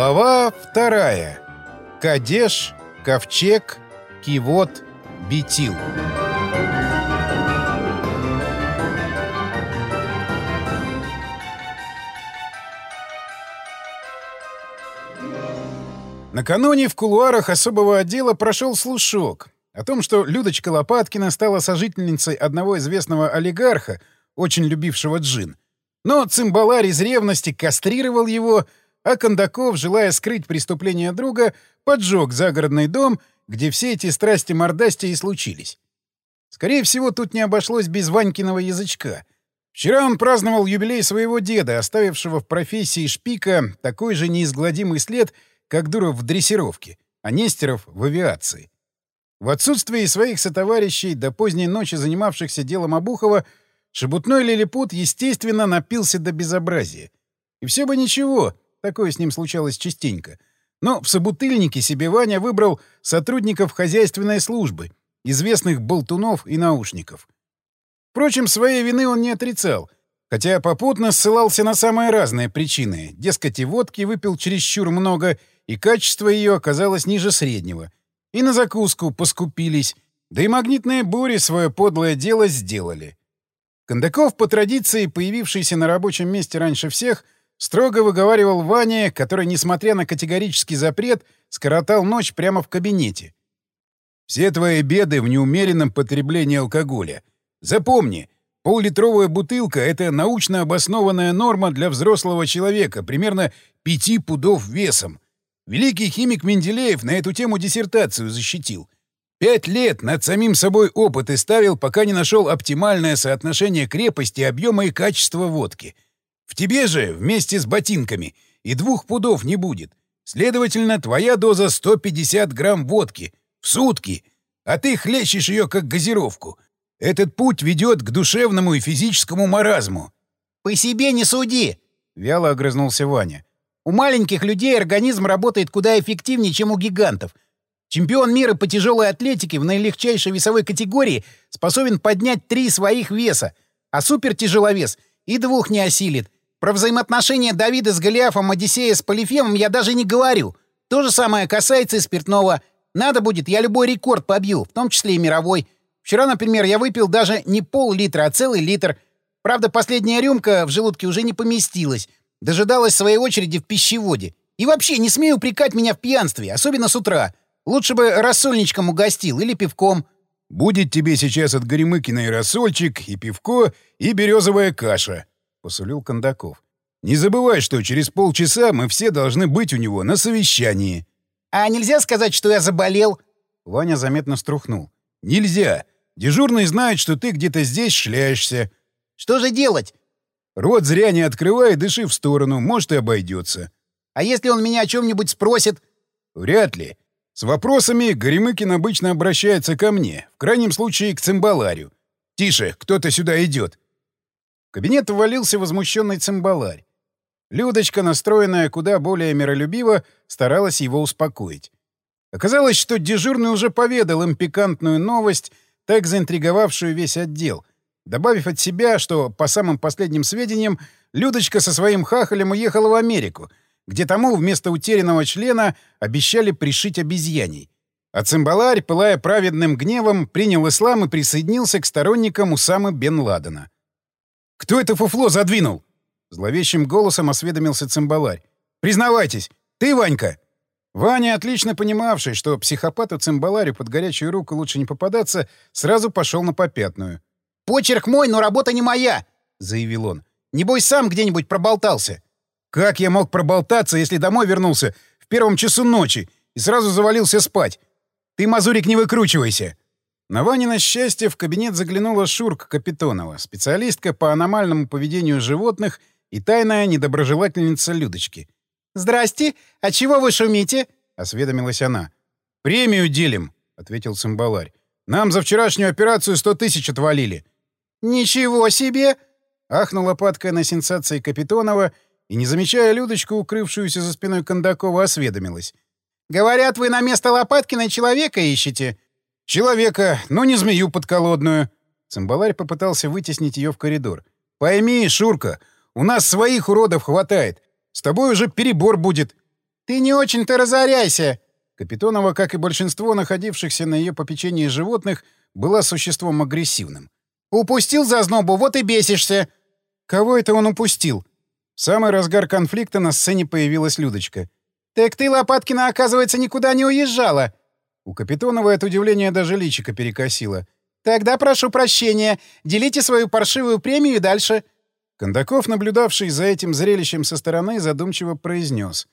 Глава вторая. Кадеш, Ковчег, Кивот, Бетил. Накануне в кулуарах особого отдела прошел слушок о том, что Людочка Лопаткина стала сожительницей одного известного олигарха, очень любившего джин. Но цимбаларь из ревности кастрировал его, а Кондаков, желая скрыть преступление друга, поджег загородный дом, где все эти страсти-мордасти и случились. Скорее всего, тут не обошлось без Ванькиного язычка. Вчера он праздновал юбилей своего деда, оставившего в профессии шпика такой же неизгладимый след, как Дуров в дрессировке, а Нестеров в авиации. В отсутствии своих сотоварищей, до поздней ночи занимавшихся делом Обухова, шебутной лилипут, естественно, напился до безобразия. И все бы ничего, такое с ним случалось частенько. Но в собутыльнике себе Ваня выбрал сотрудников хозяйственной службы, известных болтунов и наушников. Впрочем, своей вины он не отрицал, хотя попутно ссылался на самые разные причины. Дескать, и водки выпил чересчур много, и качество ее оказалось ниже среднего. И на закуску поскупились, да и магнитные бури свое подлое дело сделали. Кондаков, по традиции, появившийся на рабочем месте раньше всех, — Строго выговаривал Ваня, который, несмотря на категорический запрет, скоротал ночь прямо в кабинете. «Все твои беды в неумеренном потреблении алкоголя. Запомни, поллитровая бутылка — это научно обоснованная норма для взрослого человека, примерно пяти пудов весом. Великий химик Менделеев на эту тему диссертацию защитил. Пять лет над самим собой опыты ставил, пока не нашел оптимальное соотношение крепости, объема и качества водки — в тебе же вместе с ботинками и двух пудов не будет. Следовательно, твоя доза 150 грамм водки в сутки, а ты хлещешь ее как газировку. Этот путь ведет к душевному и физическому маразму. — По себе не суди! — вяло огрызнулся Ваня. — У маленьких людей организм работает куда эффективнее, чем у гигантов. Чемпион мира по тяжелой атлетике в наилегчайшей весовой категории способен поднять три своих веса, а супертяжеловес и двух не осилит — про взаимоотношения Давида с Голиафом, Одиссея с Полифемом я даже не говорю. То же самое касается и спиртного. Надо будет, я любой рекорд побью, в том числе и мировой. Вчера, например, я выпил даже не пол-литра, а целый литр. Правда, последняя рюмка в желудке уже не поместилась. Дожидалась своей очереди в пищеводе. И вообще, не смею упрекать меня в пьянстве, особенно с утра. Лучше бы рассольничком угостил или пивком. «Будет тебе сейчас от Горемыкина и рассольчик, и пивко, и березовая каша», — посулил Кондаков. «Не забывай, что через полчаса мы все должны быть у него на совещании». «А нельзя сказать, что я заболел?» Ваня заметно струхнул. «Нельзя. Дежурный знает, что ты где-то здесь шляешься». «Что же делать?» «Рот зря не открывай, дыши в сторону, может, и обойдется». «А если он меня о чем-нибудь спросит?» «Вряд ли. С вопросами Горемыкин обычно обращается ко мне, в крайнем случае к цимбаларю. Тише, кто-то сюда идет. В кабинет ввалился возмущенный цимбаларь. Людочка, настроенная куда более миролюбиво, старалась его успокоить. Оказалось, что дежурный уже поведал им пикантную новость, так заинтриговавшую весь отдел, добавив от себя, что, по самым последним сведениям, Людочка со своим хахалем уехала в Америку, где тому вместо утерянного члена обещали пришить обезьяней. А цимбаларь, пылая праведным гневом, принял ислам и присоединился к сторонникам Усамы бен Ладена. «Кто это фуфло задвинул?» Зловещим голосом осведомился цимбаларь. «Признавайтесь, ты, Ванька?» Ваня, отлично понимавший, что психопату цимбаларю под горячую руку лучше не попадаться, сразу пошел на попятную. «Почерк мой, но работа не моя!» — заявил он. «Небось, сам где-нибудь проболтался». «Как я мог проболтаться, если домой вернулся в первом часу ночи и сразу завалился спать? Ты, Мазурик, не выкручивайся!» На Ванино счастье в кабинет заглянула Шурка Капитонова, специалистка по аномальному поведению животных и тайная недоброжелательница Людочки. «Здрасте! А чего вы шумите?» — осведомилась она. «Премию делим», — ответил цимбаларь. «Нам за вчерашнюю операцию сто тысяч отвалили». «Ничего себе!» — ахнула падкая на сенсации Капитонова и, не замечая Людочку, укрывшуюся за спиной Кондакова, осведомилась. «Говорят, вы на место Лопаткина человека ищете?» «Человека, но не змею подколодную». Цимбаларь попытался вытеснить ее в коридор. «Пойми, Шурка, у нас своих уродов хватает. С тобой уже перебор будет». «Ты не очень-то разоряйся!» Капитонова, как и большинство находившихся на ее попечении животных, была существом агрессивным. «Упустил зазнобу, вот и бесишься!» Кого это он упустил? В самый разгар конфликта на сцене появилась Людочка. «Так ты, Лопаткина, оказывается, никуда не уезжала!» У Капитонова от удивления даже личико перекосило. «Тогда прошу прощения. Делите свою паршивую премию дальше». Кондаков, наблюдавший за этим зрелищем со стороны, задумчиво произнес.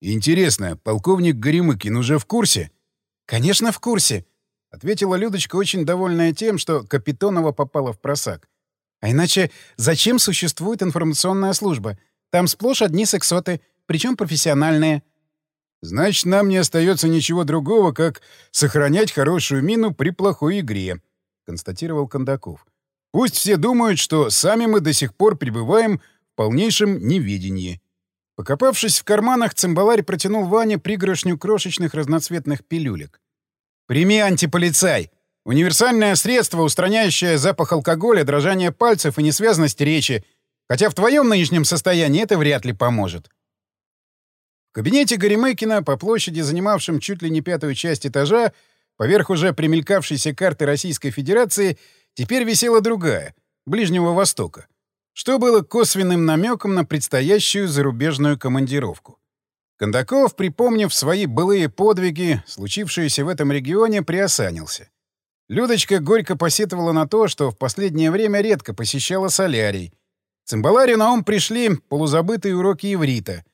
«Интересно, полковник Горемыкин уже в курсе?» «Конечно, в курсе», — ответила Людочка, очень довольная тем, что Капитонова попала в просак. «А иначе зачем существует информационная служба? Там сплошь одни сексоты, причем профессиональные». «Значит, нам не остается ничего другого, как сохранять хорошую мину при плохой игре», — констатировал Кондаков. Пусть все думают, что сами мы до сих пор пребываем в полнейшем неведении. Покопавшись в карманах, цимбаларь протянул Ване пригоршню крошечных разноцветных пилюлек. «Прими антиполицай! Универсальное средство, устраняющее запах алкоголя, дрожание пальцев и несвязность речи, хотя в твоем нынешнем состоянии это вряд ли поможет». Кабинете Горемыкина, по площади, занимавшем чуть ли не пятую часть этажа, поверх уже примелькавшейся карты Российской Федерации — Теперь висела другая, Ближнего Востока, что было косвенным намеком на предстоящую зарубежную командировку. Кондаков, припомнив свои былые подвиги, случившиеся в этом регионе, приосанился. Людочка горько посетовала на то, что в последнее время редко посещала солярий. Цимбаларию на ум пришли полузабытые уроки иврита.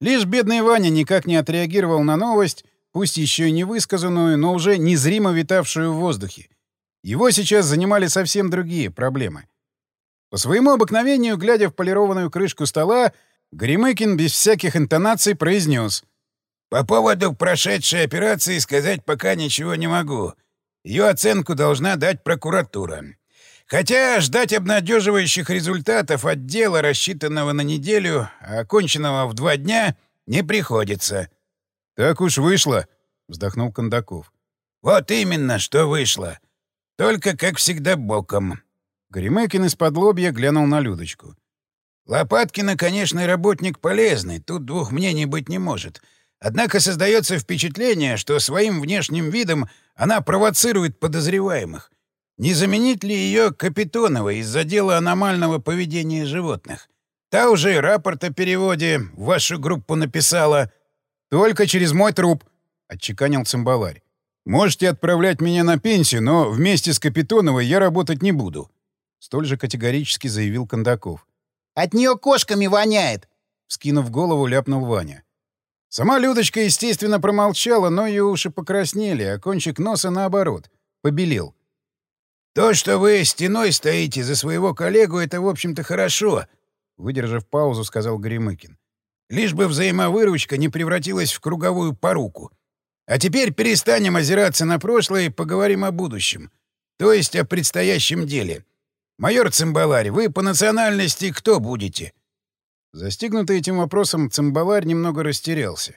Лишь бедный Ваня никак не отреагировал на новость, пусть еще и не высказанную, но уже незримо витавшую в воздухе. Его сейчас занимали совсем другие проблемы. По своему обыкновению, глядя в полированную крышку стола, Гремыкин без всяких интонаций произнес. «По поводу прошедшей операции сказать пока ничего не могу. Ее оценку должна дать прокуратура. Хотя ждать обнадеживающих результатов от дела, рассчитанного на неделю, а оконченного в два дня, не приходится». «Так уж вышло», — вздохнул Кондаков. «Вот именно, что вышло. Только, как всегда, боком. Горемыкин из-под лобья глянул на Людочку. Лопаткина, конечно, работник полезный, тут двух мнений быть не может. Однако создается впечатление, что своим внешним видом она провоцирует подозреваемых. Не заменить ли ее Капитонова из-за дела аномального поведения животных? Та уже рапорт о переводе в вашу группу написала. «Только через мой труп», — отчеканил цимбаларь. Можете отправлять меня на пенсию, но вместе с Капитоновой я работать не буду. Столь же категорически заявил Кондаков. «От нее кошками воняет!» Скинув голову, ляпнул Ваня. Сама Людочка, естественно, промолчала, но ее уши покраснели, а кончик носа, наоборот, побелел. «То, что вы стеной стоите за своего коллегу, это, в общем-то, хорошо», — выдержав паузу, сказал Горемыкин. «Лишь бы взаимовыручка не превратилась в круговую поруку. А теперь перестанем озираться на прошлое и поговорим о будущем. То есть о предстоящем деле. Майор Цимбаларь, вы по национальности кто будете?» Застигнутый этим вопросом, Цимбаларь немного растерялся.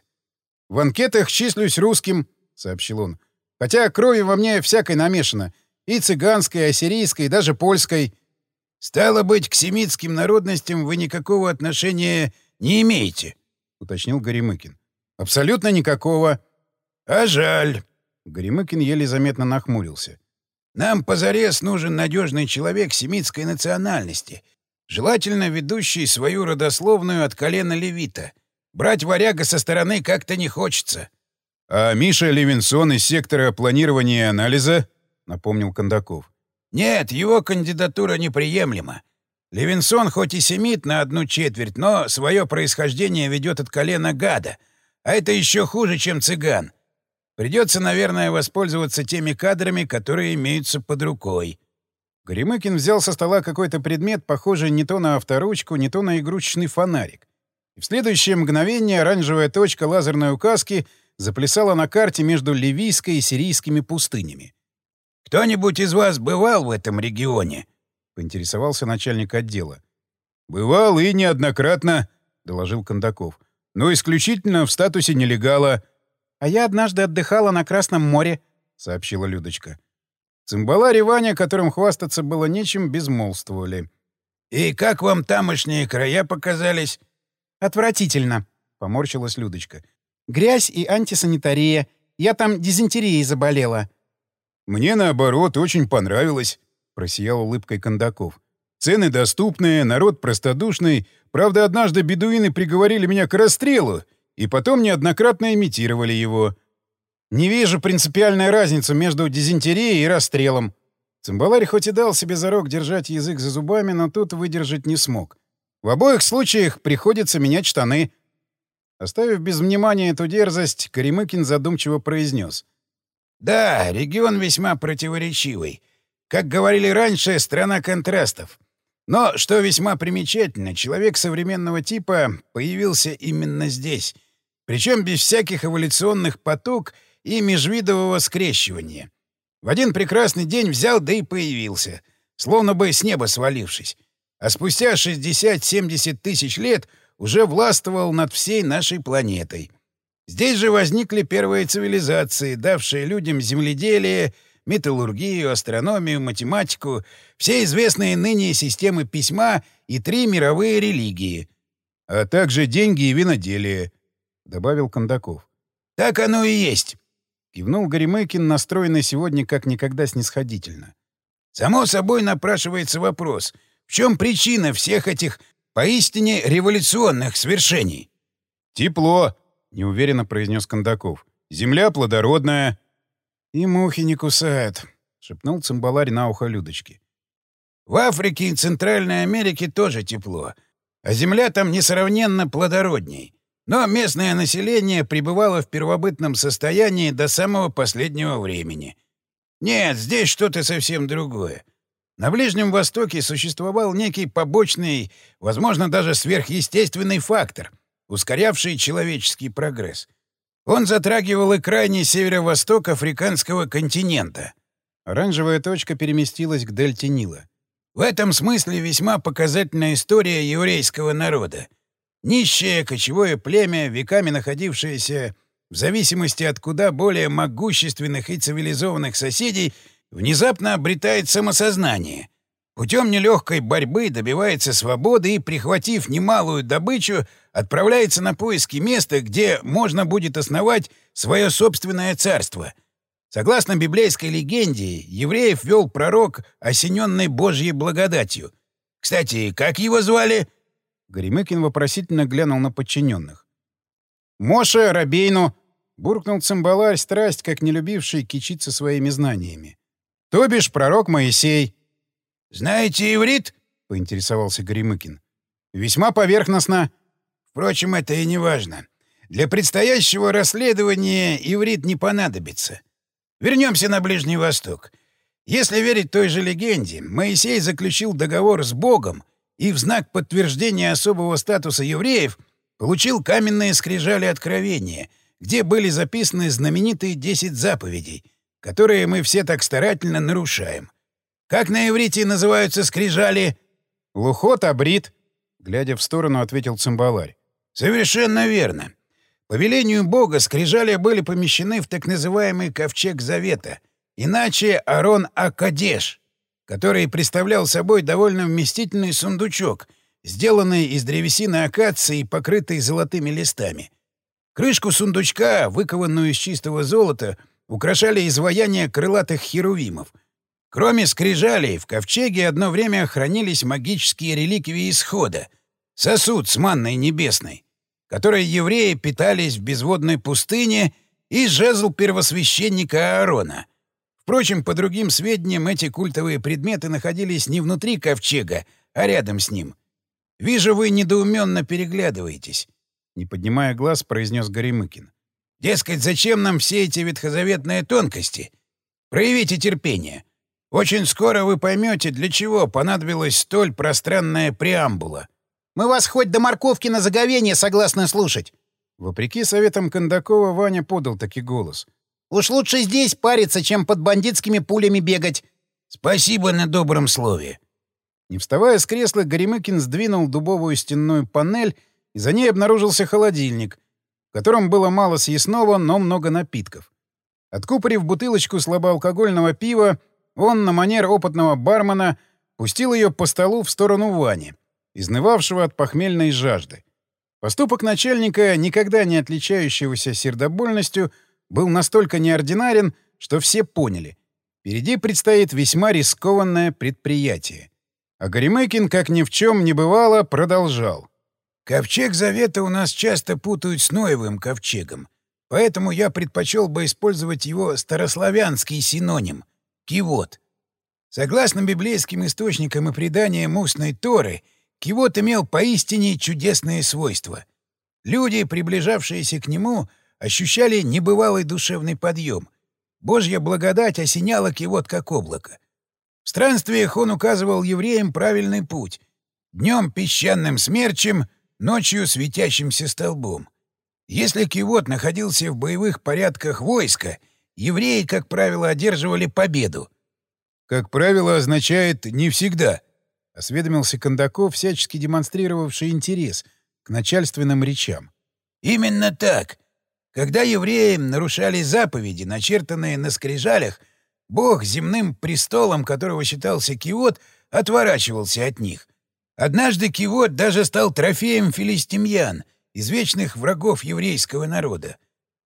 «В анкетах числюсь русским», — сообщил он. «Хотя крови во мне всякой намешано. И цыганской, и ассирийской, и даже польской». «Стало быть, к семитским народностям вы никакого отношения не имеете», — уточнил Горемыкин. «Абсолютно никакого». «А жаль». Горемыкин еле заметно нахмурился. «Нам позарез нужен надежный человек семитской национальности, желательно ведущий свою родословную от колена левита. Брать варяга со стороны как-то не хочется». «А Миша Левинсон из сектора планирования и анализа?» — напомнил Кондаков. «Нет, его кандидатура неприемлема. Левинсон хоть и семит на одну четверть, но свое происхождение ведет от колена гада. А это еще хуже, чем цыган. Придется, наверное, воспользоваться теми кадрами, которые имеются под рукой. Горемыкин взял со стола какой-то предмет, похожий не то на авторучку, не то на игрушечный фонарик. И в следующее мгновение оранжевая точка лазерной указки заплясала на карте между ливийской и сирийскими пустынями. «Кто-нибудь из вас бывал в этом регионе?» — поинтересовался начальник отдела. «Бывал и неоднократно», — доложил Кондаков. «Но исключительно в статусе нелегала. «А я однажды отдыхала на Красном море», — сообщила Людочка. Цимбаларь и Ваня, которым хвастаться было нечем, безмолвствовали. «И как вам тамошние края показались?» «Отвратительно», — поморщилась Людочка. Грязь и антисанитария. Я там дизентерией заболела». «Мне, наоборот, очень понравилось», — просиял улыбкой Кондаков. «Цены доступные, народ простодушный. Правда, однажды бедуины приговорили меня к расстрелу, и потом неоднократно имитировали его». «Не вижу принципиальной разницы между дизентерией и расстрелом». Цимбаларь хоть и дал себе зарок держать язык за зубами, но тут выдержать не смог. В обоих случаях приходится менять штаны. Оставив без внимания эту дерзость, Каримыкин задумчиво произнес. «Да, регион весьма противоречивый. Как говорили раньше, страна контрастов. Но, что весьма примечательно, человек современного типа появился именно здесь. Причем без всяких эволюционных поток и межвидового скрещивания. В один прекрасный день взял да и появился, словно бы с неба свалившись. А спустя 60-70 тысяч лет уже властвовал над всей нашей планетой. Здесь же возникли первые цивилизации, давшие людям земледелие, металлургию, астрономию, математику, все известные ныне системы письма и три мировые религии. — А также деньги и виноделие, — добавил Кондаков. — Так оно и есть. — кивнул Горемыкин, настроенный сегодня как никогда снисходительно. «Само собой напрашивается вопрос, в чем причина всех этих поистине революционных свершений?» «Тепло», — неуверенно произнес Кондаков. «Земля плодородная». «И мухи не кусают», — шепнул цимбаларь на ухо Людочки. «В Африке и Центральной Америке тоже тепло, а земля там несравненно плодородней. Но местное население пребывало в первобытном состоянии до самого последнего времени. Нет, здесь что-то совсем другое. На Ближнем Востоке существовал некий побочный, возможно, даже сверхъестественный фактор, ускорявший человеческий прогресс. Он затрагивал и крайний северо-восток африканского континента. Оранжевая точка переместилась к дельте Нила. В этом смысле весьма показательная история еврейского народа — Нищее кочевое племя, веками находившееся в зависимости от куда более могущественных и цивилизованных соседей, внезапно обретает самосознание. Путем нелегкой борьбы добивается свободы и, прихватив немалую добычу, отправляется на поиски места, где можно будет основать свое собственное царство. Согласно библейской легенде, евреев вел пророк, осененный Божьей благодатью. Кстати, как его звали? — Горемыкин вопросительно глянул на подчиненных. «Моше, Рабейну!» — буркнул цимбаларь, страсть, как не любивший кичиться своими знаниями. «То бишь пророк Моисей». «Знаете иврит?» — поинтересовался Горемыкин. «Весьма поверхностно». «Впрочем, это и не важно. Для предстоящего расследования иврит не понадобится. Вернемся на Ближний Восток. Если верить той же легенде, Моисей заключил договор с Богом, и в знак подтверждения особого статуса евреев получил каменные скрижали откровения, где были записаны знаменитые десять заповедей, которые мы все так старательно нарушаем. Как на иврите называются скрижали? «Лухот абрит», — глядя в сторону, ответил цимбаларь. «Совершенно верно. По велению Бога скрижали были помещены в так называемый Ковчег Завета, иначе Арон Акадеш, который представлял собой довольно вместительный сундучок, сделанный из древесины акации и покрытый золотыми листами. Крышку сундучка, выкованную из чистого золота, украшали изваяния крылатых херувимов. Кроме скрижалей, в ковчеге одно время хранились магические реликвии Исхода — сосуд с манной небесной, которой евреи питались в безводной пустыне, и жезл первосвященника Аарона — Впрочем, по другим сведениям, эти культовые предметы находились не внутри ковчега, а рядом с ним. «Вижу, вы недоуменно переглядываетесь», — не поднимая глаз, произнес Горемыкин. «Дескать, зачем нам все эти ветхозаветные тонкости? Проявите терпение. Очень скоро вы поймете, для чего понадобилась столь пространная преамбула». «Мы вас хоть до морковки на заговение согласны слушать». Вопреки советам Кондакова, Ваня подал таки голос — Уж лучше здесь париться, чем под бандитскими пулями бегать. Спасибо на добром слове. Не вставая с кресла, Горемыкин сдвинул дубовую стенную панель, и за ней обнаружился холодильник, в котором было мало съестного, но много напитков. Откупорив бутылочку слабоалкогольного пива, он, на манер опытного бармена, пустил ее по столу в сторону Вани, изнывавшего от похмельной жажды. Поступок начальника, никогда не отличающегося сердобольностью, был настолько неординарен, что все поняли. Впереди предстоит весьма рискованное предприятие. А Горемыкин, как ни в чем не бывало, продолжал. «Ковчег Завета у нас часто путают с Ноевым ковчегом, поэтому я предпочел бы использовать его старославянский синоним — кивот. Согласно библейским источникам и преданиям устной Торы, кивот имел поистине чудесные свойства. Люди, приближавшиеся к нему, ощущали небывалый душевный подъем. Божья благодать осеняла кивот как облако. В странствиях он указывал евреям правильный путь. Днем песчаным смерчем, ночью светящимся столбом. Если кивот находился в боевых порядках войска, евреи, как правило, одерживали победу. «Как правило, означает «не всегда», — осведомился Кондаков, всячески демонстрировавший интерес к начальственным речам. «Именно так. Когда евреи нарушали заповеди, начертанные на скрижалях, Бог земным престолом, которого считался Киот, отворачивался от них. Однажды Киот даже стал трофеем филистимьян, извечных врагов еврейского народа.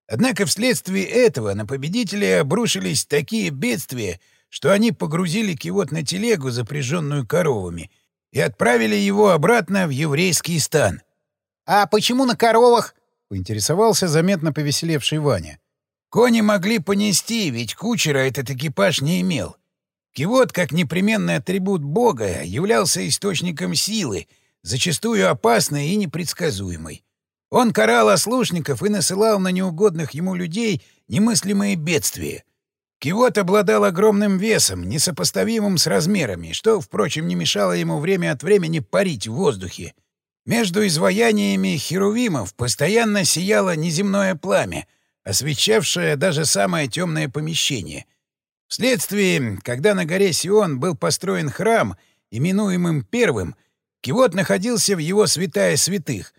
Однако вследствие этого на победителей обрушились такие бедствия, что они погрузили Киот на телегу, запряженную коровами, и отправили его обратно в еврейский стан. «А почему на коровах?» — поинтересовался заметно повеселевший Ваня. Кони могли понести, ведь кучера этот экипаж не имел. Кивот, как непременный атрибут бога, являлся источником силы, зачастую опасной и непредсказуемой. Он карал ослушников и насылал на неугодных ему людей немыслимые бедствия. Кивот обладал огромным весом, несопоставимым с размерами, что, впрочем, не мешало ему время от времени парить в воздухе. Между изваяниями херувимов постоянно сияло неземное пламя, освещавшая даже самое темное помещение. Вследствие, когда на горе Сион был построен храм, именуемым Первым, Кивот находился в его святая святых,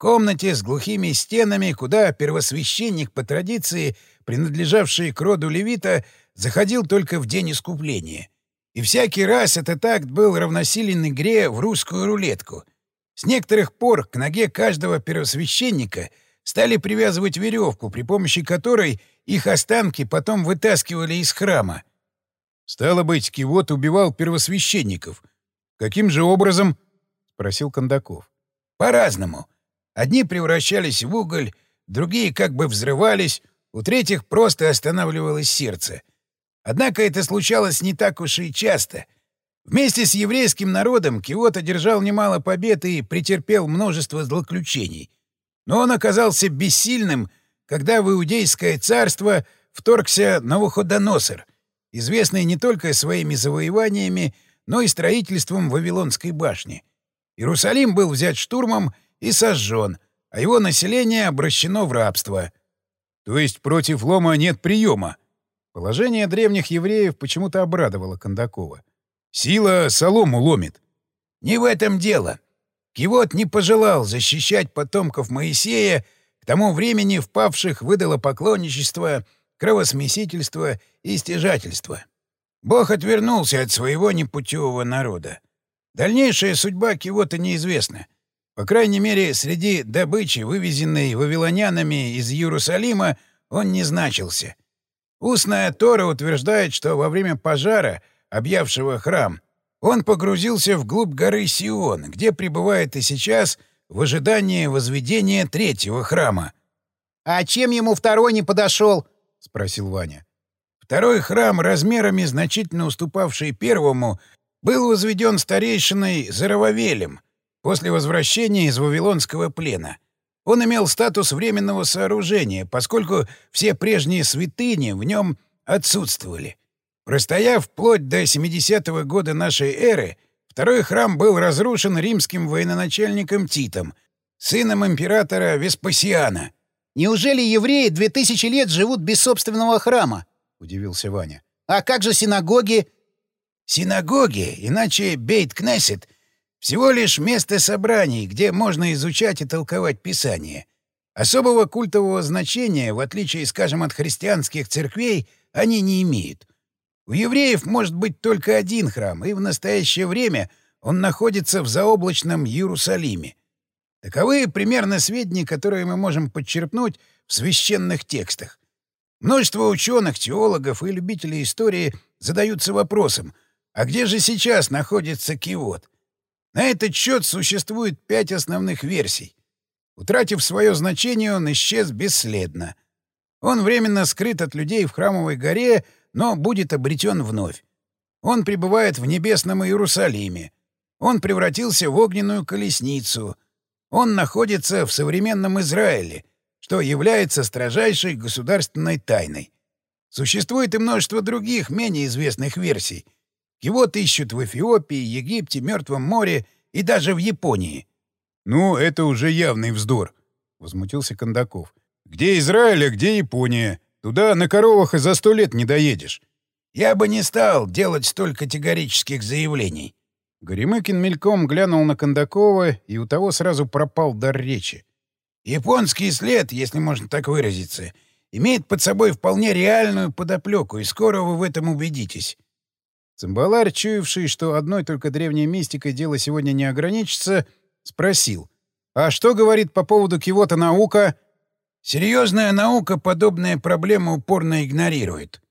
комнате с глухими стенами, куда первосвященник, по традиции, принадлежавший к роду левита, заходил только в день искупления. И всякий раз этот акт был равносилен игре в русскую рулетку. С некоторых пор к ноге каждого первосвященника — стали привязывать веревку, при помощи которой их останки потом вытаскивали из храма. «Стало быть, Кивот убивал первосвященников. Каким же образом?» — спросил Кондаков. «По-разному. Одни превращались в уголь, другие как бы взрывались, у третьих просто останавливалось сердце. Однако это случалось не так уж и часто. Вместе с еврейским народом Киот одержал немало побед и претерпел множество злоключений — но он оказался бессильным, когда в Иудейское царство вторгся Навуходоносор, известный не только своими завоеваниями, но и строительством Вавилонской башни. Иерусалим был взят штурмом и сожжен, а его население обращено в рабство. То есть против лома нет приема. Положение древних евреев почему-то обрадовало Кондакова. Сила солому ломит. Не в этом дело. Кивот не пожелал защищать потомков Моисея, к тому времени впавших выдало поклонничество, кровосмесительство и стяжательство. Бог отвернулся от своего непутевого народа. Дальнейшая судьба Кивота неизвестна. По крайней мере, среди добычи, вывезенной вавилонянами из Иерусалима, он не значился. Устная Тора утверждает, что во время пожара, объявшего храм, он погрузился вглубь горы Сион, где пребывает и сейчас в ожидании возведения третьего храма. «А чем ему второй не подошел?» — спросил Ваня. Второй храм, размерами значительно уступавший первому, был возведен старейшиной Зарававелем после возвращения из Вавилонского плена. Он имел статус временного сооружения, поскольку все прежние святыни в нем отсутствовали. Простояв вплоть до 70-го года нашей эры, второй храм был разрушен римским военачальником Титом, сыном императора Веспасиана. «Неужели евреи две тысячи лет живут без собственного храма?» — удивился Ваня. «А как же синагоги?» «Синагоги, иначе Бейт-Кнессет, всего лишь место собраний, где можно изучать и толковать Писание. Особого культового значения, в отличие, скажем, от христианских церквей, они не имеют. У евреев может быть только один храм, и в настоящее время он находится в заоблачном Иерусалиме. Таковы примерно сведения, которые мы можем подчерпнуть в священных текстах. Множество ученых, теологов и любителей истории задаются вопросом, а где же сейчас находится Киот? На этот счет существует пять основных версий. Утратив свое значение, он исчез бесследно. Он временно скрыт от людей в Храмовой горе, но будет обретен вновь. Он пребывает в небесном Иерусалиме. Он превратился в огненную колесницу. Он находится в современном Израиле, что является строжайшей государственной тайной. Существует и множество других, менее известных версий. Его ищут в Эфиопии, Египте, Мертвом море и даже в Японии. — Ну, это уже явный вздор, — возмутился Кондаков. — Где Израиль, а где Япония? Туда на коровах и за сто лет не доедешь. — Я бы не стал делать столь категорических заявлений. Горемыкин мельком глянул на Кондакова, и у того сразу пропал дар речи. Японский след, если можно так выразиться, имеет под собой вполне реальную подоплеку, и скоро вы в этом убедитесь. Цимбаларь, чуявший, что одной только древней мистикой дело сегодня не ограничится, спросил. «А что говорит по поводу Кивота наука?» «Серьезная наука подобные проблемы упорно игнорирует.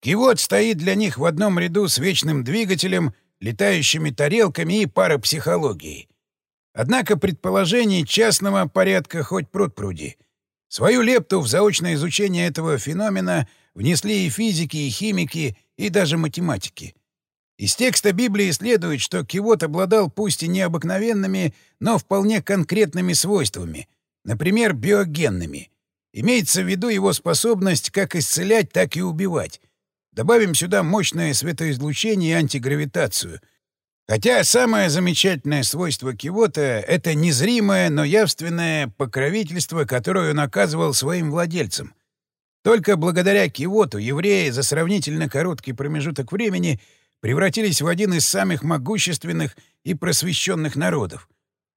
Кивот стоит для них в одном ряду с вечным двигателем, летающими тарелками и парапсихологией. Однако предположений частного порядка хоть пруд пруди. Свою лепту в заочное изучение этого феномена внесли и физики, и химики, и даже математики. Из текста Библии следует, что Кивот обладал пусть и необыкновенными, но вполне конкретными свойствами, например, биогенными. Имеется в виду его способность как исцелять, так и убивать. Добавим сюда мощное светоизлучение и антигравитацию — Хотя самое замечательное свойство Кивота — это незримое, но явственное покровительство, которое он оказывал своим владельцам. Только благодаря Кивоту евреи за сравнительно короткий промежуток времени превратились в один из самых могущественных и просвещенных народов,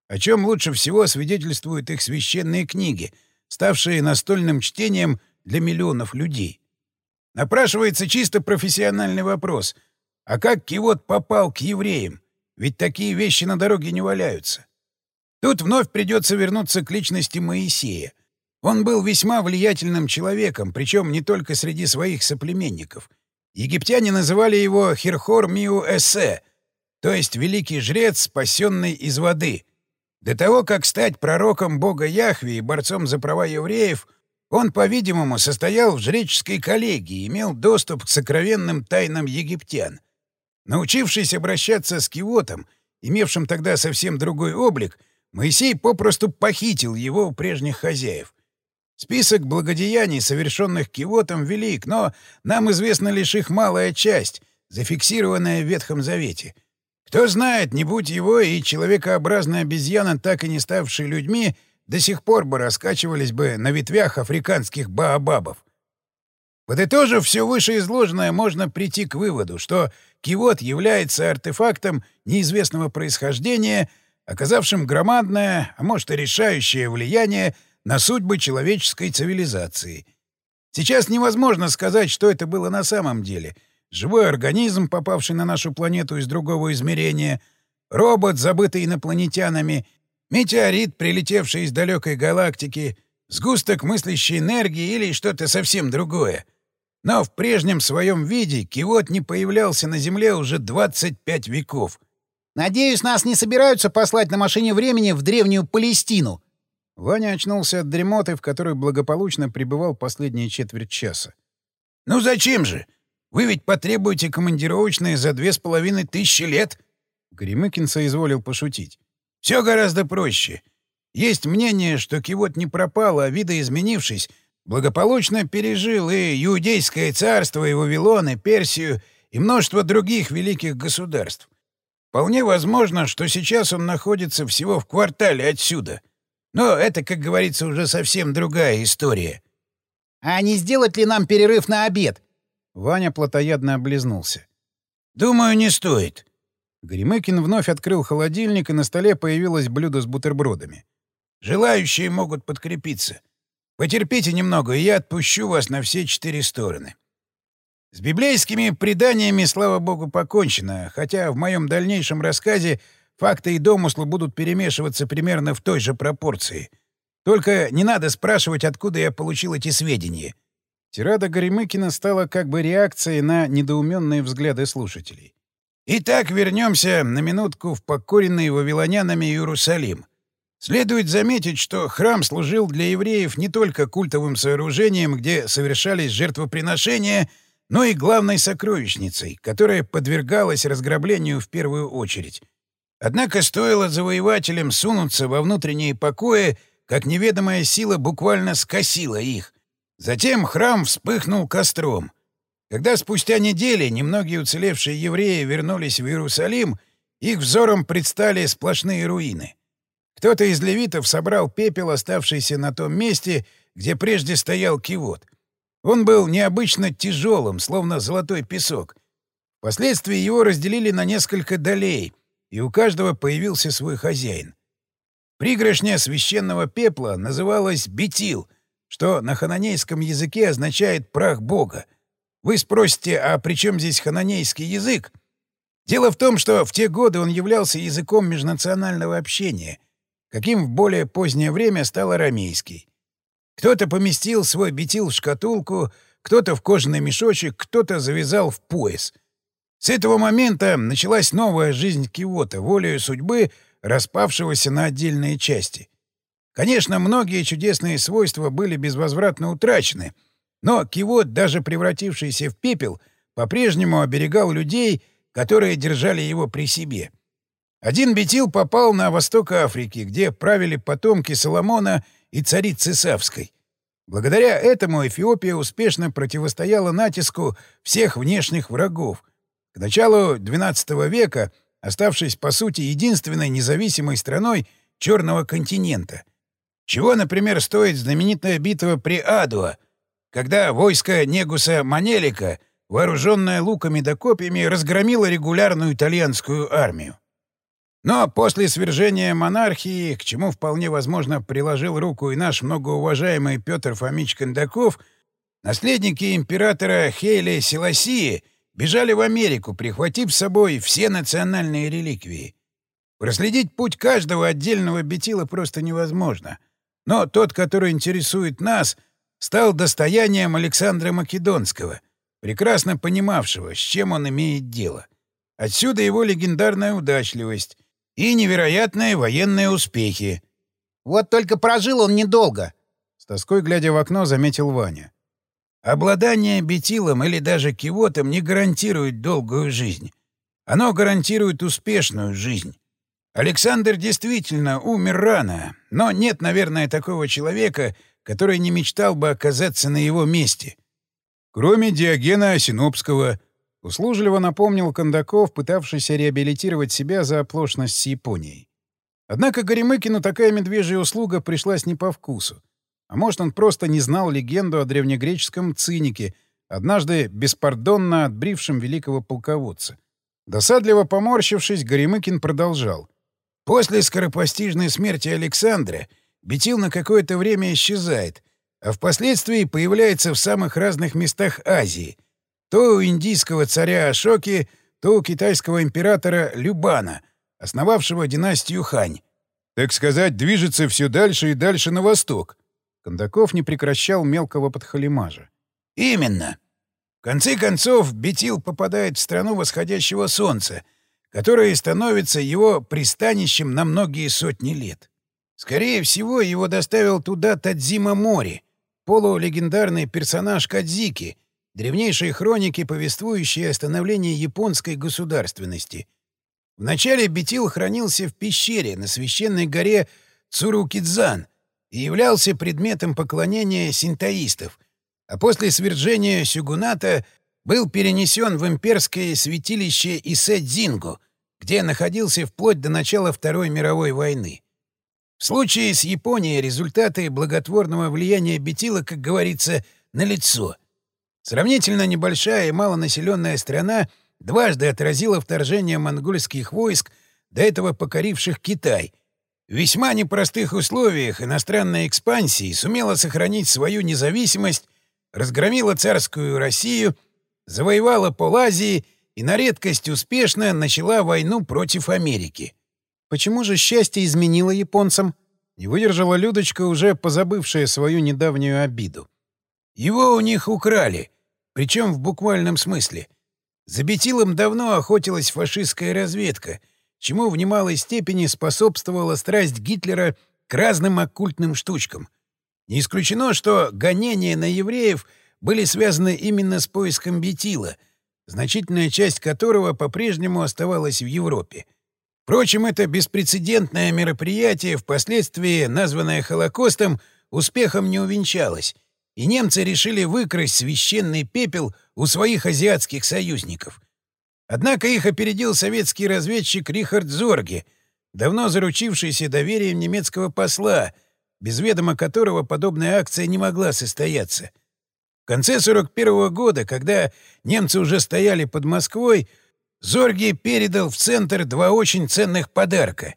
о чем лучше всего свидетельствуют их священные книги, ставшие настольным чтением для миллионов людей. Напрашивается чисто профессиональный вопрос — а как Кивот попал к евреям? Ведь такие вещи на дороге не валяются. Тут вновь придется вернуться к личности Моисея. Он был весьма влиятельным человеком, причем не только среди своих соплеменников. Египтяне называли его Хирхор Миу Эссе, то есть великий жрец, спасенный из воды. До того, как стать пророком бога Яхве и борцом за права евреев, он, по-видимому, состоял в жреческой коллегии и имел доступ к сокровенным тайнам египтян. Научившись обращаться с Киотом, имевшим тогда совсем другой облик, Моисей попросту похитил его у прежних хозяев. Список благодеяний, совершенных Киотом, велик, но нам известна лишь их малая часть, зафиксированная в Ветхом Завете. Кто знает, не будь его и человекообразная обезьяна, так и не ставшие людьми, до сих пор бы раскачивались бы на ветвях африканских баобабов. Подытожив все вышеизложенное, можно прийти к выводу, что кивот является артефактом неизвестного происхождения, оказавшим громадное, а может и решающее влияние на судьбы человеческой цивилизации. Сейчас невозможно сказать, что это было на самом деле. Живой организм, попавший на нашу планету из другого измерения, робот, забытый инопланетянами, метеорит, прилетевший из далекой галактики, сгусток мыслящей энергии или что-то совсем другое — но в прежнем своем виде Кивот не появлялся на Земле уже 25 веков. «Надеюсь, нас не собираются послать на машине времени в древнюю Палестину». Ваня очнулся от дремоты, в которой благополучно пребывал последние четверть часа. «Ну зачем же? Вы ведь потребуете командировочные за две с половиной тысячи лет?» Гремыкин соизволил пошутить. «Все гораздо проще. Есть мнение, что Кивот не пропал, а видоизменившись, Благополучно пережил и Иудейское царство, и Вавилон, и Персию, и множество других великих государств. Вполне возможно, что сейчас он находится всего в квартале отсюда. Но это, как говорится, уже совсем другая история. «А не сделать ли нам перерыв на обед?» Ваня плотоядно облизнулся. «Думаю, не стоит». Гремыкин вновь открыл холодильник, и на столе появилось блюдо с бутербродами. «Желающие могут подкрепиться. Потерпите немного, и я отпущу вас на все четыре стороны. С библейскими преданиями, слава богу, покончено, хотя в моем дальнейшем рассказе факты и домыслы будут перемешиваться примерно в той же пропорции. Только не надо спрашивать, откуда я получил эти сведения. Тирада Горемыкина стала как бы реакцией на недоуменные взгляды слушателей. Итак, вернемся на минутку в покоренный вавилонянами Иерусалим. Следует заметить, что храм служил для евреев не только культовым сооружением, где совершались жертвоприношения, но и главной сокровищницей, которая подвергалась разграблению в первую очередь. Однако стоило завоевателям сунуться во внутренние покои, как неведомая сила буквально скосила их. Затем храм вспыхнул костром. Когда спустя недели немногие уцелевшие евреи вернулись в Иерусалим, их взором предстали сплошные руины. Кто-то из левитов собрал пепел, оставшийся на том месте, где прежде стоял кивот. Он был необычно тяжелым, словно золотой песок. Впоследствии его разделили на несколько долей, и у каждого появился свой хозяин. Пригоршня священного пепла называлась бетил, что на хананейском языке означает «прах Бога», вы спросите, а при чем здесь хананейский язык? Дело в том, что в те годы он являлся языком межнационального общения, каким в более позднее время стал арамейский. Кто-то поместил свой бетил в шкатулку, кто-то в кожаный мешочек, кто-то завязал в пояс. С этого момента началась новая жизнь Киота, волею судьбы, распавшегося на отдельные части. Конечно, многие чудесные свойства были безвозвратно утрачены — но Кивот, даже превратившийся в пепел, по-прежнему оберегал людей, которые держали его при себе. Один Бетил попал на восток Африки, где правили потомки Соломона и царицы Савской. Благодаря этому Эфиопия успешно противостояла натиску всех внешних врагов. К началу XII века, оставшись, по сути, единственной независимой страной Черного континента. Чего, например, стоит знаменитая битва при Адуа, когда войско Негуса Манелика, вооруженное луками да копьями, разгромило регулярную итальянскую армию. Но после свержения монархии, к чему вполне возможно приложил руку и наш многоуважаемый Петр Фомич Кондаков, наследники императора Хейли Селасии бежали в Америку, прихватив с собой все национальные реликвии. Проследить путь каждого отдельного бетила просто невозможно. Но тот, который интересует нас — стал достоянием Александра Македонского, прекрасно понимавшего, с чем он имеет дело. Отсюда его легендарная удачливость и невероятные военные успехи. «Вот только прожил он недолго», — с тоской глядя в окно, заметил Ваня. «Обладание бетилом или даже кивотом не гарантирует долгую жизнь. Оно гарантирует успешную жизнь. Александр действительно умер рано, но нет, наверное, такого человека, который не мечтал бы оказаться на его месте. Кроме Диогена Осинопского, услужливо напомнил Кондаков, пытавшийся реабилитировать себя за оплошность с Японией. Однако Горемыкину такая медвежья услуга пришлась не по вкусу. А может, он просто не знал легенду о древнегреческом цинике, однажды беспардонно отбрившем великого полководца. Досадливо поморщившись, Горемыкин продолжал. «После скоропостижной смерти Александра Бетил на какое-то время исчезает, а впоследствии появляется в самых разных местах Азии. То у индийского царя Ашоки, то у китайского императора Любана, основавшего династию Хань. Так сказать, движется все дальше и дальше на восток. Кондаков не прекращал мелкого подхалимажа. Именно. В конце концов, Бетил попадает в страну восходящего солнца, которое становится его пристанищем на многие сотни лет. Скорее всего, его доставил туда Тадзима Мори, полулегендарный персонаж Кадзики, древнейшие хроники, повествующие о становлении японской государственности. Вначале Бетил хранился в пещере на священной горе Цурукидзан и являлся предметом поклонения синтоистов, а после свержения Сюгуната был перенесен в имперское святилище Исе-Дзинго, где находился вплоть до начала Второй мировой войны. В случае с Японией результаты благотворного влияния Бетила, как говорится, налицо. Сравнительно небольшая и малонаселенная страна дважды отразила вторжение монгольских войск, до этого покоривших Китай. В весьма непростых условиях иностранной экспансии сумела сохранить свою независимость, разгромила царскую Россию, завоевала Полазии и на редкость успешно начала войну против Америки. Почему же счастье изменило японцам? Не выдержала Людочка, уже позабывшая свою недавнюю обиду. Его у них украли, причем в буквальном смысле. За Бетилом давно охотилась фашистская разведка, чему в немалой степени способствовала страсть Гитлера к разным оккультным штучкам. Не исключено, что гонения на евреев были связаны именно с поиском Бетила, значительная часть которого по-прежнему оставалась в Европе. Впрочем, это беспрецедентное мероприятие, впоследствии названное Холокостом, успехом не увенчалось, и немцы решили выкрасть священный пепел у своих азиатских союзников. Однако их опередил советский разведчик Рихард Зорге, давно заручившийся доверием немецкого посла, без ведома которого подобная акция не могла состояться. В конце 41 -го года, когда немцы уже стояли под Москвой, Зорги передал в Центр два очень ценных подарка.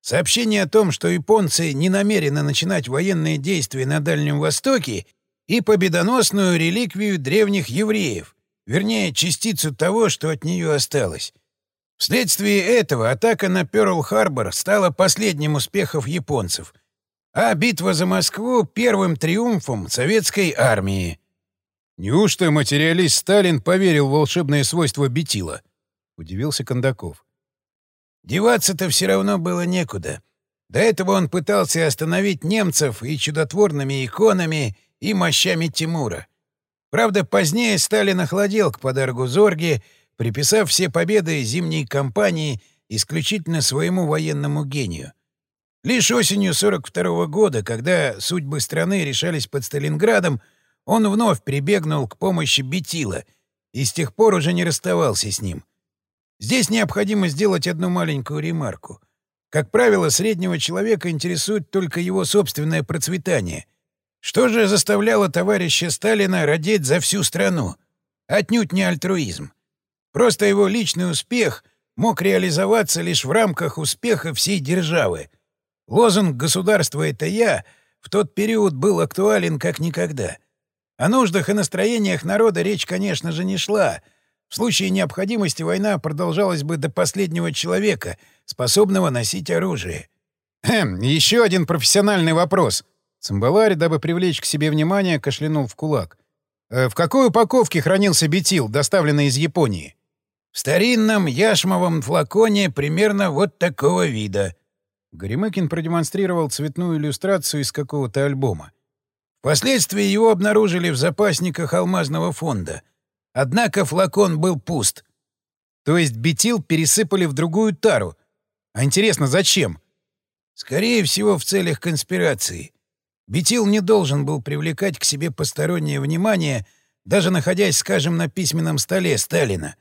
Сообщение о том, что японцы не намерены начинать военные действия на Дальнем Востоке, и победоносную реликвию древних евреев, вернее, частицу того, что от нее осталось. Вследствие этого атака на Пёрл-Харбор стала последним успехом японцев, а битва за Москву — первым триумфом советской армии. Неужто материалист Сталин поверил в волшебные свойства Бетила? — удивился Кондаков. «Деваться-то все равно было некуда. До этого он пытался остановить немцев и чудотворными иконами, и мощами Тимура. Правда, позднее Сталин охладел к подарку Зорге, приписав все победы зимней кампании исключительно своему военному гению. Лишь осенью 42 -го года, когда судьбы страны решались под Сталинградом, он вновь прибегнул к помощи Бетила и с тех пор уже не расставался с ним. Здесь необходимо сделать одну маленькую ремарку. Как правило, среднего человека интересует только его собственное процветание. Что же заставляло товарища Сталина родить за всю страну? Отнюдь не альтруизм. Просто его личный успех мог реализоваться лишь в рамках успеха всей державы. Лозунг «Государство — это я» в тот период был актуален как никогда. О нуждах и настроениях народа речь, конечно же, не шла — в случае необходимости война продолжалась бы до последнего человека, способного носить оружие. Хм, еще один профессиональный вопрос. Цимбаларь, дабы привлечь к себе внимание, кашлянул в кулак. Э, в какой упаковке хранился бетил, доставленный из Японии? В старинном яшмовом флаконе примерно вот такого вида. Горемыкин продемонстрировал цветную иллюстрацию из какого-то альбома. Впоследствии его обнаружили в запасниках алмазного фонда — Однако флакон был пуст. То есть бетил пересыпали в другую тару. А интересно, зачем? Скорее всего, в целях конспирации. Бетил не должен был привлекать к себе постороннее внимание, даже находясь, скажем, на письменном столе Сталина.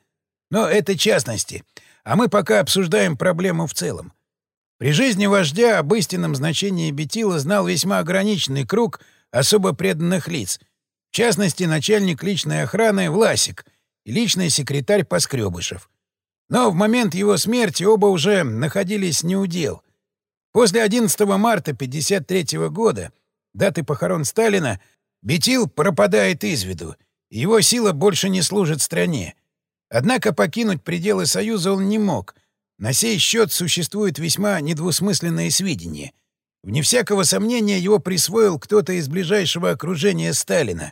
Но это частности, а мы пока обсуждаем проблему в целом. При жизни вождя об истинном значении бетила знал весьма ограниченный круг особо преданных лиц, в частности, начальник личной охраны Власик и личный секретарь Поскребышев. Но в момент его смерти оба уже находились не у дел. После 11 марта 1953 года, даты похорон Сталина, Бетил пропадает из виду, его сила больше не служит стране. Однако покинуть пределы Союза он не мог. На сей счет существует весьма недвусмысленное сведения — Вне всякого сомнения его присвоил кто-то из ближайшего окружения Сталина.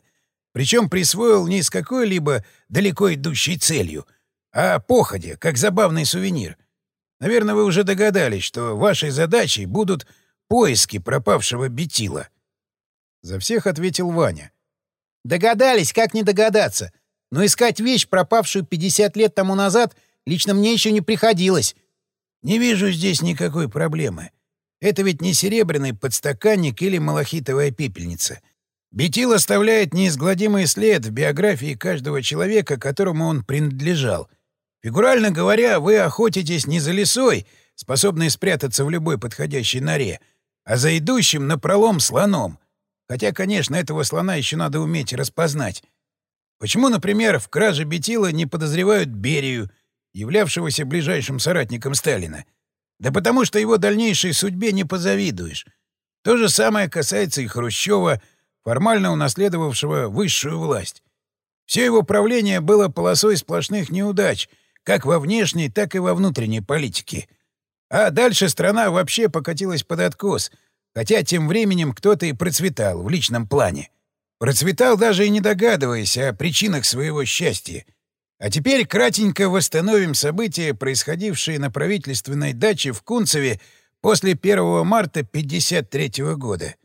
Причем присвоил не с какой-либо далеко идущей целью, а походе, как забавный сувенир. Наверное, вы уже догадались, что вашей задачей будут поиски пропавшего Бетила. За всех ответил Ваня. Догадались, как не догадаться. Но искать вещь, пропавшую 50 лет тому назад, лично мне еще не приходилось. Не вижу здесь никакой проблемы. Это ведь не серебряный подстаканник или малахитовая пепельница. Бетил оставляет неизгладимый след в биографии каждого человека, которому он принадлежал. Фигурально говоря, вы охотитесь не за лисой, способной спрятаться в любой подходящей норе, а за идущим напролом слоном. Хотя, конечно, этого слона еще надо уметь распознать. Почему, например, в краже Бетила не подозревают Берию, являвшегося ближайшим соратником Сталина? Да потому что его дальнейшей судьбе не позавидуешь. То же самое касается и Хрущева, формально унаследовавшего высшую власть. Все его правление было полосой сплошных неудач, как во внешней, так и во внутренней политике. А дальше страна вообще покатилась под откос, хотя тем временем кто-то и процветал в личном плане. Процветал даже и не догадываясь о причинах своего счастья. А теперь кратенько восстановим события, происходившие на правительственной даче в Кунцеве после 1 марта 1953 года.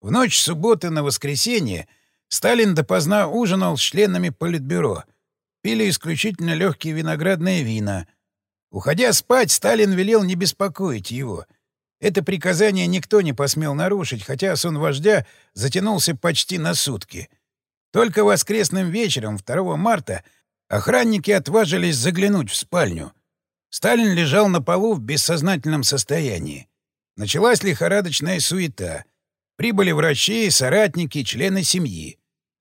В ночь субботы на воскресенье Сталин допоздна ужинал с членами Политбюро. Пили исключительно легкие виноградные вина. Уходя спать, Сталин велел не беспокоить его. Это приказание никто не посмел нарушить, хотя сон вождя затянулся почти на сутки. Только воскресным вечером 2 марта Охранники отважились заглянуть в спальню. Сталин лежал на полу в бессознательном состоянии. Началась лихорадочная суета. Прибыли врачи, соратники, члены семьи.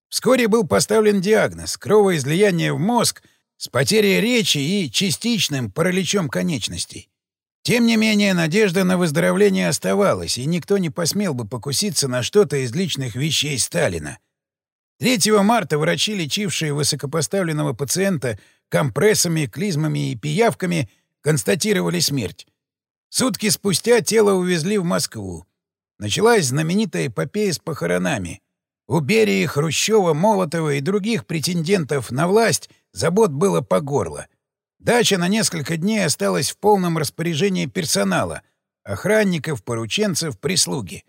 Вскоре был поставлен диагноз — кровоизлияние в мозг с потерей речи и частичным параличом конечностей. Тем не менее, надежда на выздоровление оставалась, и никто не посмел бы покуситься на что-то из личных вещей Сталина. 3 марта врачи, лечившие высокопоставленного пациента компрессами, клизмами и пиявками, констатировали смерть. Сутки спустя тело увезли в Москву. Началась знаменитая эпопея с похоронами. У Берии, Хрущева, Молотова и других претендентов на власть забот было по горло. Дача на несколько дней осталась в полном распоряжении персонала — охранников, порученцев, прислуги.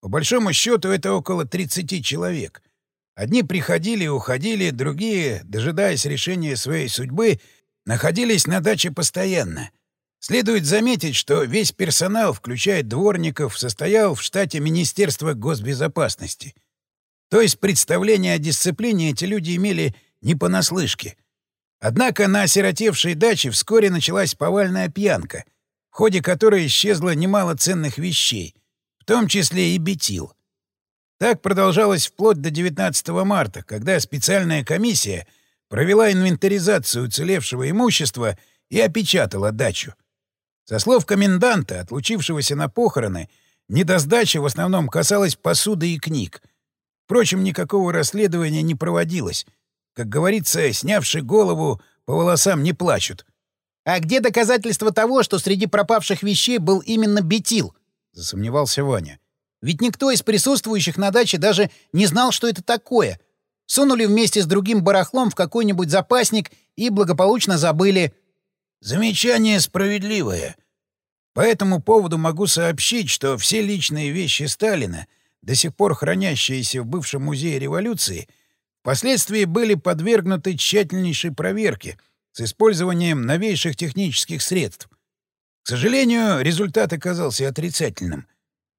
По большому счету это около 30 человек — Одни приходили и уходили, другие, дожидаясь решения своей судьбы, находились на даче постоянно. Следует заметить, что весь персонал, включая дворников, состоял в штате Министерства госбезопасности. То есть представление о дисциплине эти люди имели не понаслышке. Однако на осиротевшей даче вскоре началась повальная пьянка, в ходе которой исчезло немало ценных вещей, в том числе и бетил — так продолжалось вплоть до 19 марта, когда специальная комиссия провела инвентаризацию уцелевшего имущества и опечатала дачу. Со слов коменданта, отлучившегося на похороны, недосдача в основном касалась посуды и книг. Впрочем, никакого расследования не проводилось. Как говорится, снявши голову, по волосам не плачут. «А где доказательства того, что среди пропавших вещей был именно бетил?» — засомневался Ваня. Ведь никто из присутствующих на даче даже не знал, что это такое. Сунули вместе с другим барахлом в какой-нибудь запасник и благополучно забыли. Замечание справедливое. По этому поводу могу сообщить, что все личные вещи Сталина, до сих пор хранящиеся в бывшем музее революции, впоследствии были подвергнуты тщательнейшей проверке с использованием новейших технических средств. К сожалению, результат оказался отрицательным —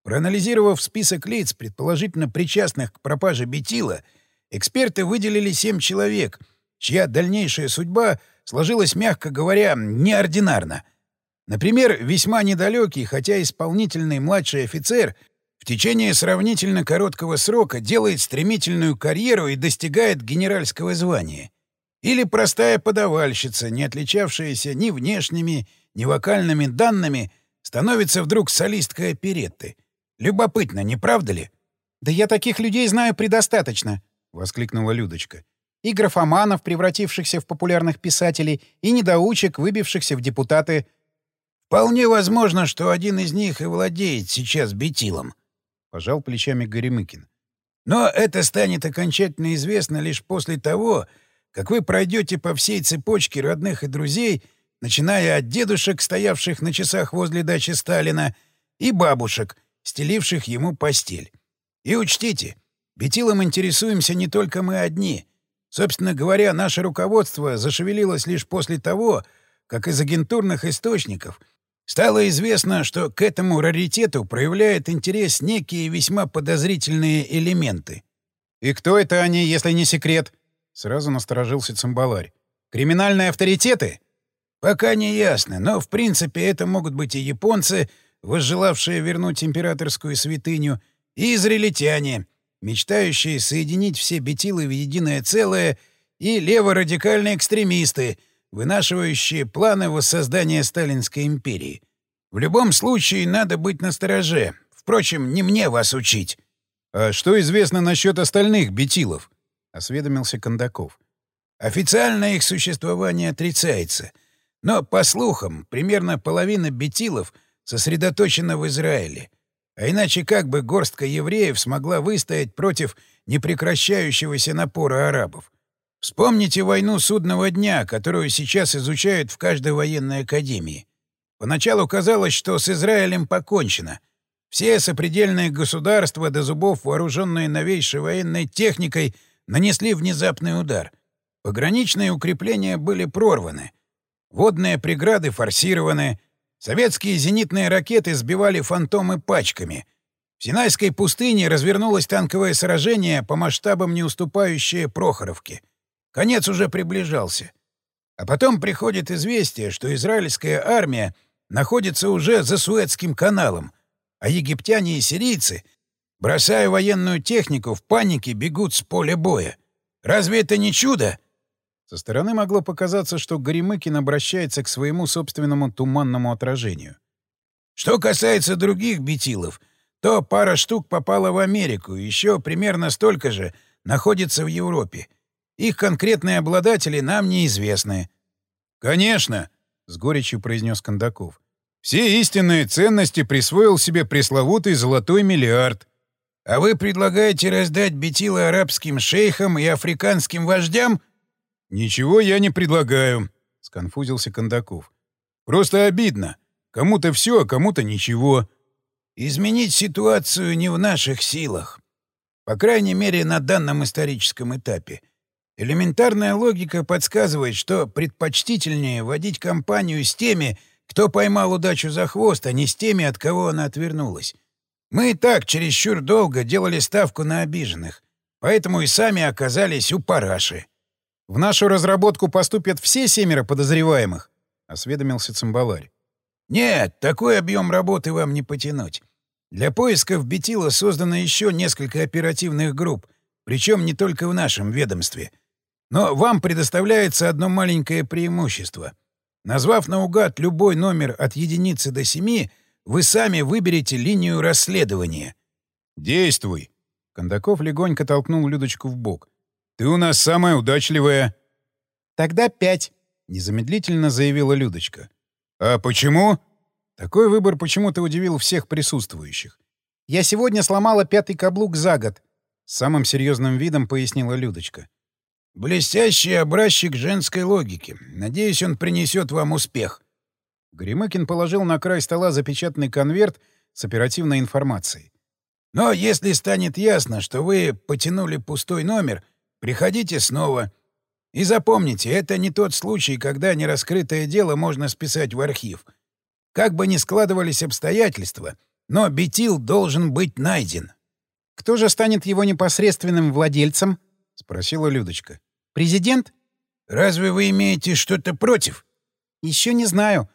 Проанализировав список лиц, предположительно причастных к пропаже Бетила, эксперты выделили семь человек, чья дальнейшая судьба сложилась, мягко говоря, неординарно. Например, весьма недалекий, хотя исполнительный младший офицер в течение сравнительно короткого срока делает стремительную карьеру и достигает генеральского звания. Или простая подавальщица, не отличавшаяся ни внешними, ни вокальными данными, становится вдруг солисткой оперетты — Любопытно, не правда ли? — Да я таких людей знаю предостаточно, — воскликнула Людочка. — И графоманов, превратившихся в популярных писателей, и недоучек, выбившихся в депутаты. — Вполне возможно, что один из них и владеет сейчас бетилом, — пожал плечами Горемыкин. — Но это станет окончательно известно лишь после того, как вы пройдете по всей цепочке родных и друзей, начиная от дедушек, стоявших на часах возле дачи Сталина, и бабушек — стеливших ему постель. И учтите, Бетилом интересуемся не только мы одни. Собственно говоря, наше руководство зашевелилось лишь после того, как из агентурных источников стало известно, что к этому раритету проявляет интерес некие весьма подозрительные элементы. «И кто это они, если не секрет?» — сразу насторожился Цимбаларь. «Криминальные авторитеты?» «Пока не ясно, но, в принципе, это могут быть и японцы, возжелавшие вернуть императорскую святыню, и израильтяне, мечтающие соединить все бетилы в единое целое, и леворадикальные экстремисты, вынашивающие планы воссоздания Сталинской империи. В любом случае надо быть настороже. Впрочем, не мне вас учить. — А что известно насчет остальных бетилов? — осведомился Кондаков. — Официально их существование отрицается — Но, по слухам, примерно половина бетилов сосредоточена в Израиле. А иначе как бы горстка евреев смогла выстоять против непрекращающегося напора арабов? Вспомните войну судного дня, которую сейчас изучают в каждой военной академии. Поначалу казалось, что с Израилем покончено. Все сопредельные государства до зубов, вооруженные новейшей военной техникой, нанесли внезапный удар. Пограничные укрепления были прорваны. Водные преграды форсированы. Советские зенитные ракеты сбивали фантомы пачками. В Синайской пустыне развернулось танковое сражение по масштабам не уступающее Прохоровке. Конец уже приближался. А потом приходит известие, что израильская армия находится уже за Суэцким каналом, а египтяне и сирийцы, бросая военную технику, в панике бегут с поля боя. Разве это не чудо? Со стороны могло показаться, что Горемыкин обращается к своему собственному туманному отражению. Что касается других бетилов, то пара штук попала в Америку, еще примерно столько же находится в Европе. Их конкретные обладатели нам неизвестны. — Конечно, — с горечью произнес Кондаков. «Все истинные ценности присвоил себе пресловутый золотой миллиард». «А вы предлагаете раздать бетилы арабским шейхам и африканским вождям?» «Ничего я не предлагаю», — сконфузился Кондаков. «Просто обидно. Кому-то все, а кому-то ничего». «Изменить ситуацию не в наших силах. По крайней мере, на данном историческом этапе. Элементарная логика подсказывает, что предпочтительнее водить компанию с теми, кто поймал удачу за хвост, а не с теми, от кого она отвернулась. Мы и так чересчур долго делали ставку на обиженных, поэтому и сами оказались у параши. — В нашу разработку поступят все семеро подозреваемых? — осведомился Цимбаларь. — Нет, такой объем работы вам не потянуть. Для поисков Бетила создано еще несколько оперативных групп, причем не только в нашем ведомстве — но вам предоставляется одно маленькое преимущество. Назвав наугад любой номер от единицы до семи, вы сами выберете линию расследования. «Действуй!» Кондаков легонько толкнул Людочку в бок. «Ты у нас самая удачливая». «Тогда пять», — незамедлительно заявила Людочка. «А почему?» Такой выбор почему-то удивил всех присутствующих. «Я сегодня сломала пятый каблук за год», — с самым серьезным видом пояснила Людочка. Блестящий образчик женской логики. Надеюсь, он принесет вам успех. Гремыкин положил на край стола запечатанный конверт с оперативной информацией. Но если станет ясно, что вы потянули пустой номер, приходите снова. И запомните, это не тот случай, когда нераскрытое дело можно списать в архив. Как бы ни складывались обстоятельства, но Бетил должен быть найден. «Кто же станет его непосредственным владельцем?» — спросила Людочка. Президент? Разве вы имеете что-то против? Еще не знаю.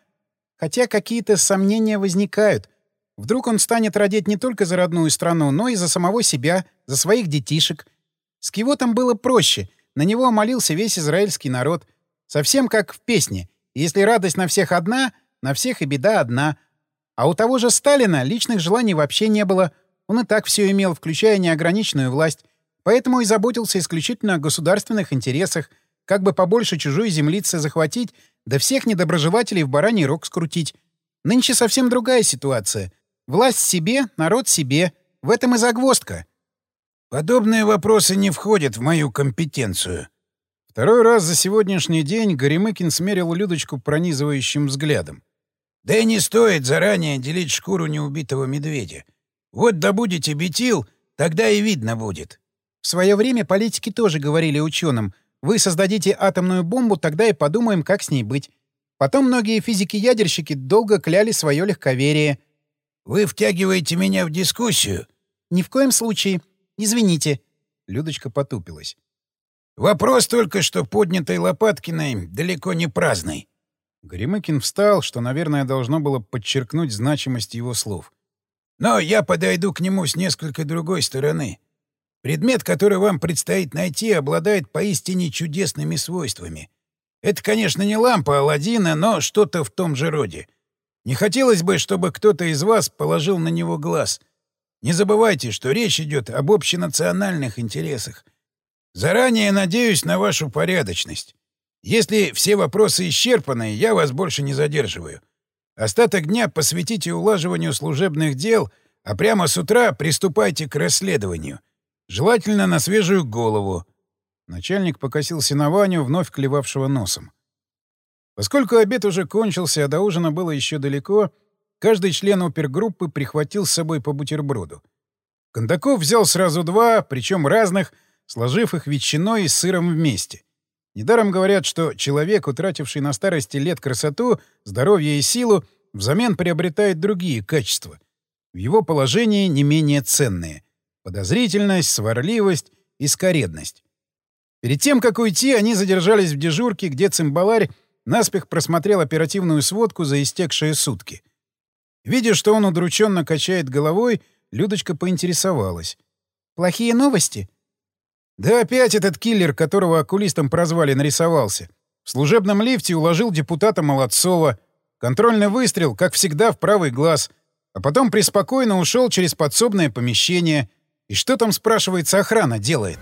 Хотя какие-то сомнения возникают. Вдруг он станет родить не только за родную страну, но и за самого себя, за своих детишек. С Кивотом было проще. На него молился весь израильский народ. Совсем как в песне. Если радость на всех одна, на всех и беда одна. А у того же Сталина личных желаний вообще не было. Он и так все имел, включая неограниченную власть. Поэтому и заботился исключительно о государственных интересах, как бы побольше чужой землицы захватить, да всех недоброжелателей в бараний рог скрутить. Нынче совсем другая ситуация. Власть себе, народ себе. В этом и загвоздка. Подобные вопросы не входят в мою компетенцию. Второй раз за сегодняшний день Горемыкин смерил Людочку пронизывающим взглядом. Да и не стоит заранее делить шкуру неубитого медведя. Вот добудете бетил, тогда и видно будет. В свое время политики тоже говорили ученым, вы создадите атомную бомбу, тогда и подумаем, как с ней быть. Потом многие физики-ядерщики долго кляли свое легковерие. «Вы втягиваете меня в дискуссию?» «Ни в коем случае. Извините». Людочка потупилась. «Вопрос только что поднятой Лопаткиной далеко не праздный». Горемыкин встал, что, наверное, должно было подчеркнуть значимость его слов. «Но я подойду к нему с несколько другой стороны. Предмет, который вам предстоит найти, обладает поистине чудесными свойствами. Это, конечно, не лампа Аладдина, но что-то в том же роде. Не хотелось бы, чтобы кто-то из вас положил на него глаз. Не забывайте, что речь идет об общенациональных интересах. Заранее надеюсь на вашу порядочность. Если все вопросы исчерпаны, я вас больше не задерживаю. Остаток дня посвятите улаживанию служебных дел, а прямо с утра приступайте к расследованию. Желательно на свежую голову. Начальник покосился на Ваню, вновь клевавшего носом. Поскольку обед уже кончился, а до ужина было еще далеко, каждый член опергруппы прихватил с собой по бутерброду. Кондаков взял сразу два, причем разных, сложив их ветчиной и сыром вместе. Недаром говорят, что человек, утративший на старости лет красоту, здоровье и силу, взамен приобретает другие качества. В его положении не менее ценные — подозрительность, сварливость и скоредность. Перед тем, как уйти, они задержались в дежурке, где цимбаларь наспех просмотрел оперативную сводку за истекшие сутки. Видя, что он удрученно качает головой, Людочка поинтересовалась. «Плохие новости?» «Да опять этот киллер, которого окулистом прозвали, нарисовался. В служебном лифте уложил депутата Молодцова. Контрольный выстрел, как всегда, в правый глаз. А потом преспокойно ушел через подсобное помещение. И что там, спрашивается, охрана делает?»